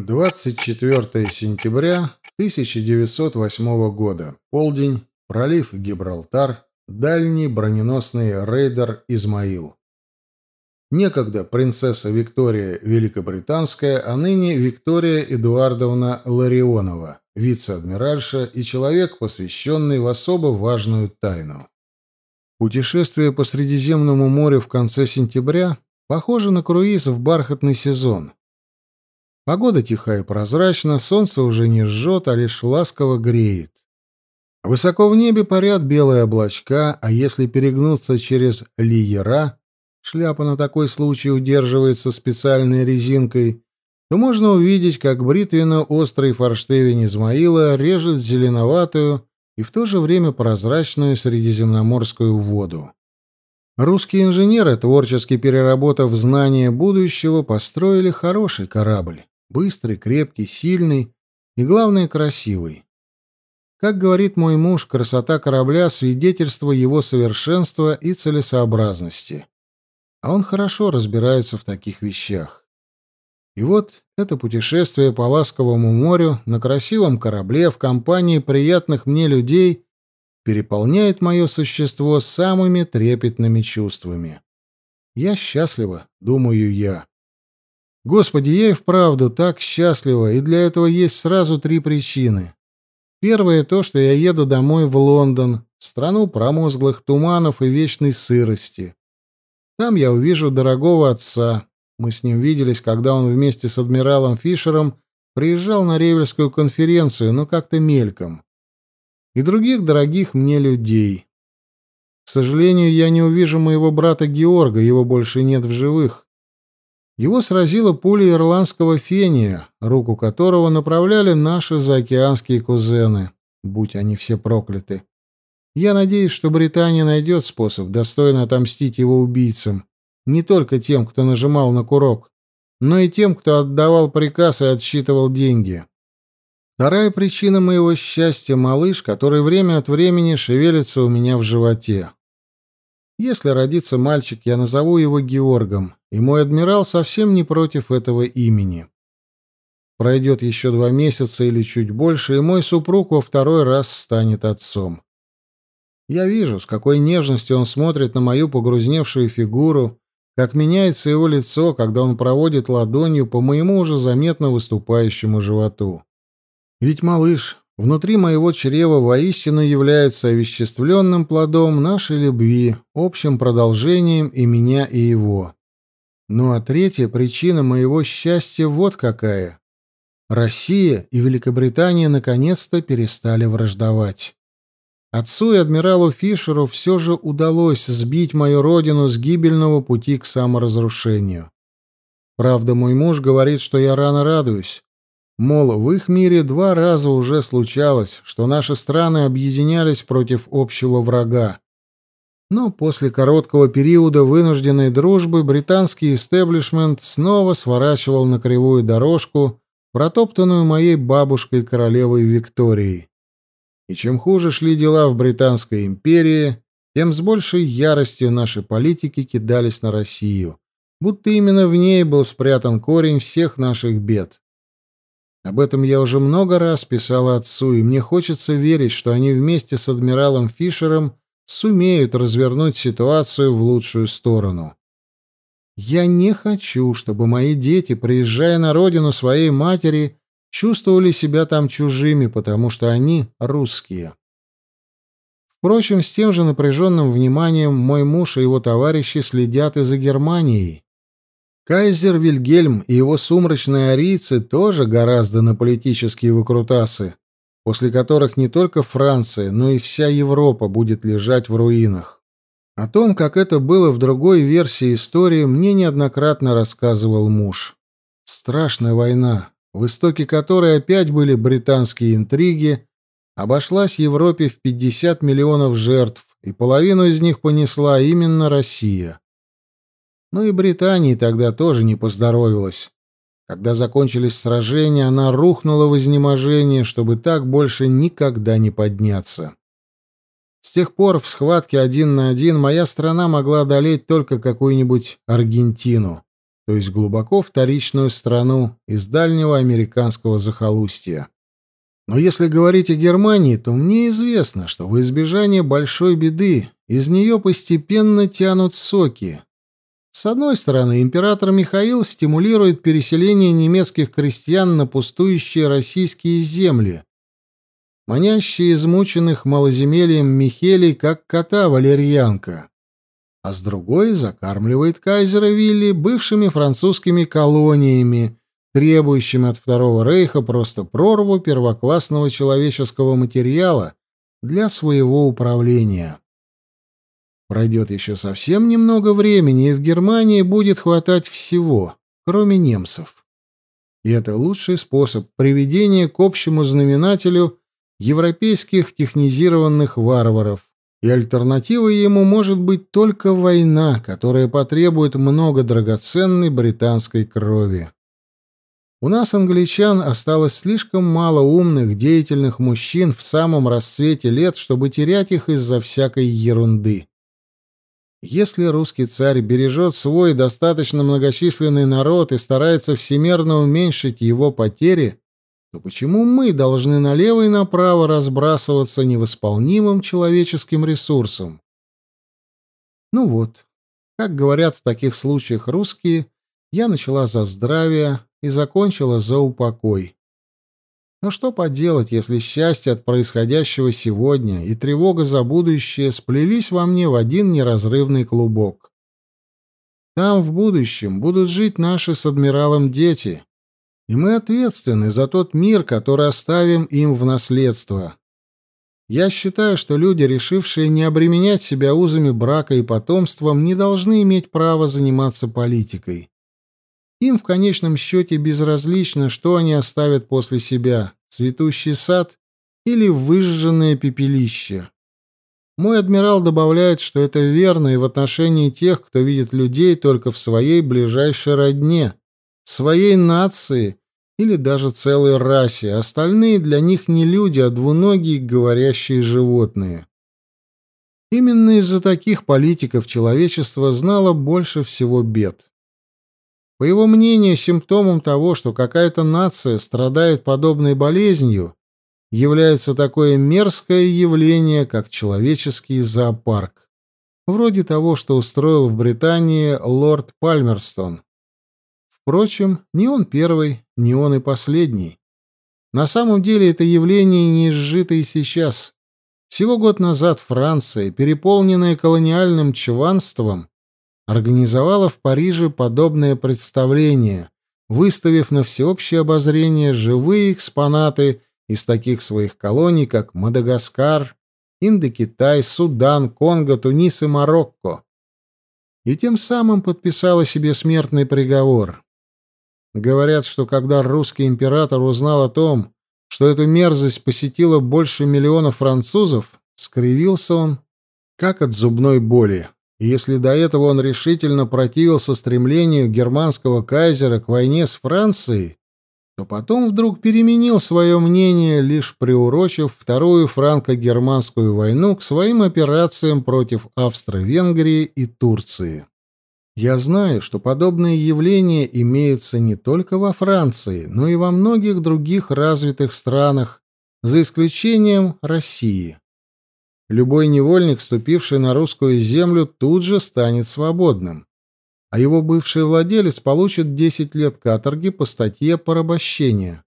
24 сентября 1908 года. Полдень. Пролив Гибралтар. Дальний броненосный рейдер «Измаил». Некогда принцесса Виктория Великобританская, а ныне Виктория Эдуардовна Ларионова, вице-адмиральша и человек, посвященный в особо важную тайну. Путешествие по Средиземному морю в конце сентября похоже на круиз в бархатный сезон. Погода тихая и прозрачна, солнце уже не жжет, а лишь ласково греет. Высоко в небе парят белые облачка, а если перегнуться через лиера, шляпа на такой случай удерживается специальной резинкой, то можно увидеть, как бритвенно-острый форштевень Измаила режет зеленоватую и в то же время прозрачную средиземноморскую воду. Русские инженеры, творчески переработав знания будущего, построили хороший корабль. Быстрый, крепкий, сильный и, главное, красивый. Как говорит мой муж, красота корабля — свидетельство его совершенства и целесообразности. А он хорошо разбирается в таких вещах. И вот это путешествие по ласковому морю на красивом корабле в компании приятных мне людей переполняет мое существо самыми трепетными чувствами. Я счастлива, думаю я. Господи, я и вправду так счастлива, и для этого есть сразу три причины. Первое то, что я еду домой в Лондон, в страну промозглых туманов и вечной сырости. Там я увижу дорогого отца. Мы с ним виделись, когда он вместе с адмиралом Фишером приезжал на Ревельскую конференцию, но как-то мельком. И других дорогих мне людей. К сожалению, я не увижу моего брата Георга, его больше нет в живых. Его сразила пуля ирландского фения, руку которого направляли наши заокеанские кузены, будь они все прокляты. Я надеюсь, что Британия найдет способ достойно отомстить его убийцам, не только тем, кто нажимал на курок, но и тем, кто отдавал приказ и отсчитывал деньги. Вторая причина моего счастья — малыш, который время от времени шевелится у меня в животе. Если родится мальчик, я назову его Георгом, и мой адмирал совсем не против этого имени. Пройдет еще два месяца или чуть больше, и мой супруг во второй раз станет отцом. Я вижу, с какой нежностью он смотрит на мою погрузневшую фигуру, как меняется его лицо, когда он проводит ладонью по моему уже заметно выступающему животу. Ведь малыш внутри моего чрева воистину является овеществленным плодом нашей любви, общим продолжением и меня, и его. Ну а третья причина моего счастья вот какая. Россия и Великобритания наконец-то перестали враждовать. Отцу и адмиралу Фишеру все же удалось сбить мою родину с гибельного пути к саморазрушению. Правда, мой муж говорит, что я рано радуюсь. Мол, в их мире два раза уже случалось, что наши страны объединялись против общего врага. Но после короткого периода вынужденной дружбы британский истеблишмент снова сворачивал на кривую дорожку, протоптанную моей бабушкой королевой Викторией. И чем хуже шли дела в Британской империи, тем с большей яростью наши политики кидались на Россию, будто именно в ней был спрятан корень всех наших бед. Об этом я уже много раз писал отцу, и мне хочется верить, что они вместе с адмиралом Фишером сумеют развернуть ситуацию в лучшую сторону. Я не хочу, чтобы мои дети, приезжая на родину своей матери, чувствовали себя там чужими, потому что они русские. Впрочем, с тем же напряженным вниманием мой муж и его товарищи следят и за Германией. Кайзер Вильгельм и его сумрачные арийцы тоже гораздо на политические выкрутасы, после которых не только Франция, но и вся Европа будет лежать в руинах. О том, как это было в другой версии истории, мне неоднократно рассказывал муж. Страшная война, в истоке которой опять были британские интриги, обошлась Европе в 50 миллионов жертв, и половину из них понесла именно Россия. Ну и Британии тогда тоже не поздоровилось. Когда закончились сражения, она рухнула в изнеможение, чтобы так больше никогда не подняться. С тех пор в схватке один на один моя страна могла одолеть только какую-нибудь Аргентину. то есть глубоко вторичную страну из дальнего американского захолустья. Но если говорить о Германии, то мне известно, что в избежание большой беды из нее постепенно тянут соки. С одной стороны, император Михаил стимулирует переселение немецких крестьян на пустующие российские земли, манящие измученных малоземельем Михелей, как кота валерьянка. А с другой закармливает кайзера Вилли бывшими французскими колониями, требующими от Второго Рейха просто прорву первоклассного человеческого материала для своего управления. Пройдет еще совсем немного времени, и в Германии будет хватать всего, кроме немцев. И это лучший способ приведения к общему знаменателю европейских технизированных варваров. И альтернативой ему может быть только война, которая потребует много драгоценной британской крови. У нас, англичан, осталось слишком мало умных, деятельных мужчин в самом расцвете лет, чтобы терять их из-за всякой ерунды. Если русский царь бережет свой достаточно многочисленный народ и старается всемерно уменьшить его потери, то почему мы должны налево и направо разбрасываться невосполнимым человеческим ресурсом? Ну вот, как говорят в таких случаях русские, я начала за здравие и закончила за упокой. Но что поделать, если счастье от происходящего сегодня и тревога за будущее сплелись во мне в один неразрывный клубок? Там в будущем будут жить наши с адмиралом дети, и мы ответственны за тот мир, который оставим им в наследство. Я считаю, что люди, решившие не обременять себя узами брака и потомством, не должны иметь права заниматься политикой. Им в конечном счете безразлично, что они оставят после себя — цветущий сад или выжженное пепелище. Мой адмирал добавляет, что это верно и в отношении тех, кто видит людей только в своей ближайшей родне, своей нации или даже целой расе. Остальные для них не люди, а двуногие говорящие животные. Именно из-за таких политиков человечество знало больше всего бед. По его мнению, симптомом того, что какая-то нация страдает подобной болезнью, является такое мерзкое явление, как человеческий зоопарк. Вроде того, что устроил в Британии лорд Пальмерстон. Впрочем, не он первый, не он и последний. На самом деле это явление не изжито и сейчас. Всего год назад Франция, переполненная колониальным чванством, организовала в Париже подобное представление, выставив на всеобщее обозрение живые экспонаты из таких своих колоний, как Мадагаскар, Индокитай, Судан, Конго, Тунис и Марокко. И тем самым подписала себе смертный приговор. Говорят, что когда русский император узнал о том, что эту мерзость посетила больше миллиона французов, скривился он, как от зубной боли. И если до этого он решительно противился стремлению германского кайзера к войне с Францией, то потом вдруг переменил свое мнение, лишь приурочив Вторую франко-германскую войну к своим операциям против Австро-Венгрии и Турции. Я знаю, что подобные явления имеются не только во Франции, но и во многих других развитых странах, за исключением России. Любой невольник, ступивший на русскую землю, тут же станет свободным. А его бывший владелец получит 10 лет каторги по статье порабощения.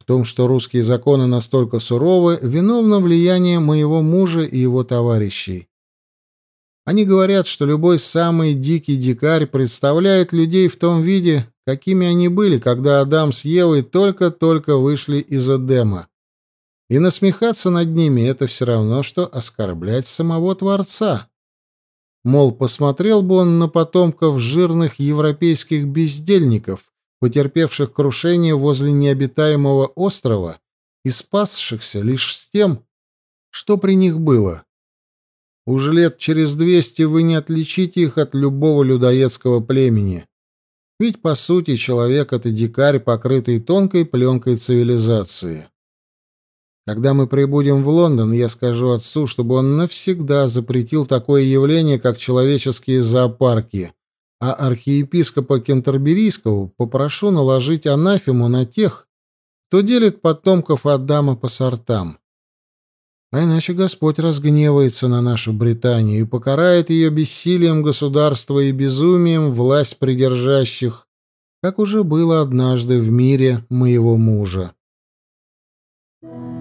В том, что русские законы настолько суровы, виновно влияние моего мужа и его товарищей. Они говорят, что любой самый дикий дикарь представляет людей в том виде, какими они были, когда Адам с Евой только-только вышли из Эдема. И насмехаться над ними — это все равно, что оскорблять самого Творца. Мол, посмотрел бы он на потомков жирных европейских бездельников, потерпевших крушение возле необитаемого острова и спасшихся лишь с тем, что при них было. Уже лет через двести вы не отличите их от любого людоедского племени. Ведь, по сути, человек — это дикарь, покрытый тонкой пленкой цивилизации. Когда мы прибудем в Лондон, я скажу отцу, чтобы он навсегда запретил такое явление, как человеческие зоопарки, а архиепископа Кентерберийского попрошу наложить анафему на тех, кто делит потомков Адама по сортам. А иначе Господь разгневается на нашу Британию и покарает ее бессилием государства и безумием власть придержащих, как уже было однажды в мире моего мужа. Thank you.